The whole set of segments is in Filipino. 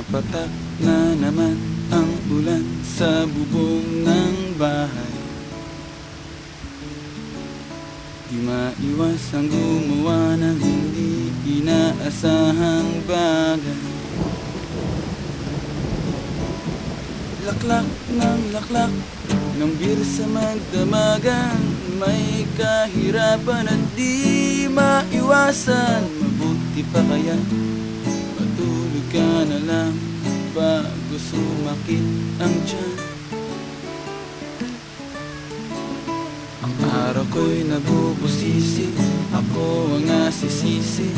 Pumapatak na naman ang ulan sa bubong ng bahay. Di maiwas ang gumawa ng hindi inaasahang bagay. Laklak ng laklak ng beer sa magdamagan May kahirapan at di maiwasan. Mabuti pa kaya ka na lang Bago sumakit ang tiyan? Ang araw ko'y nabubusisi Ako ang nasisisi.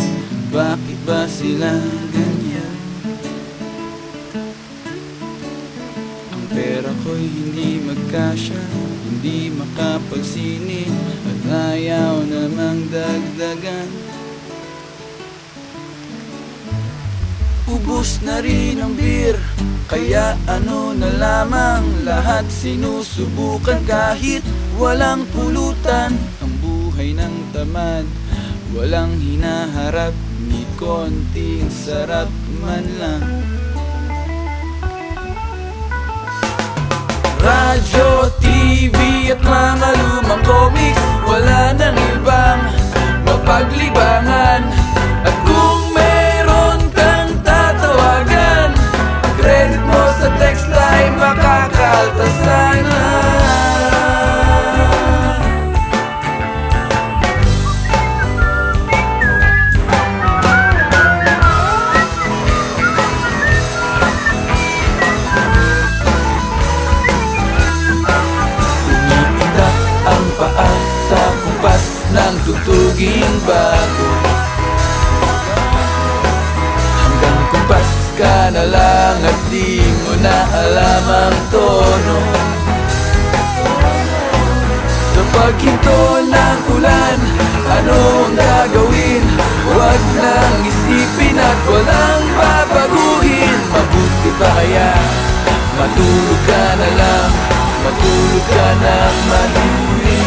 Bakit ba sila ganyan? Ang pera ko'y hindi magkasya Hindi makapagsini At ayaw namang dagdagan Ubus na rin ang beer. Kaya ano na lamang Lahat sinusubukan. Kahit walang pulutan Ang buhay ng tamad. Walang hinaharap Ni konting sarap man lang. Radyo, TV at mga lumang comics. Wala nang ng tutuging bago. Hanggang kumpas ka na lang at di mo na alam ang tono. Sa paghinto ng ulan, ano ang gagawin? Huwag nang isipin at walang babaguhin. Mabuti pa kaya matulog ka na lang. Matulog ka na mahimbing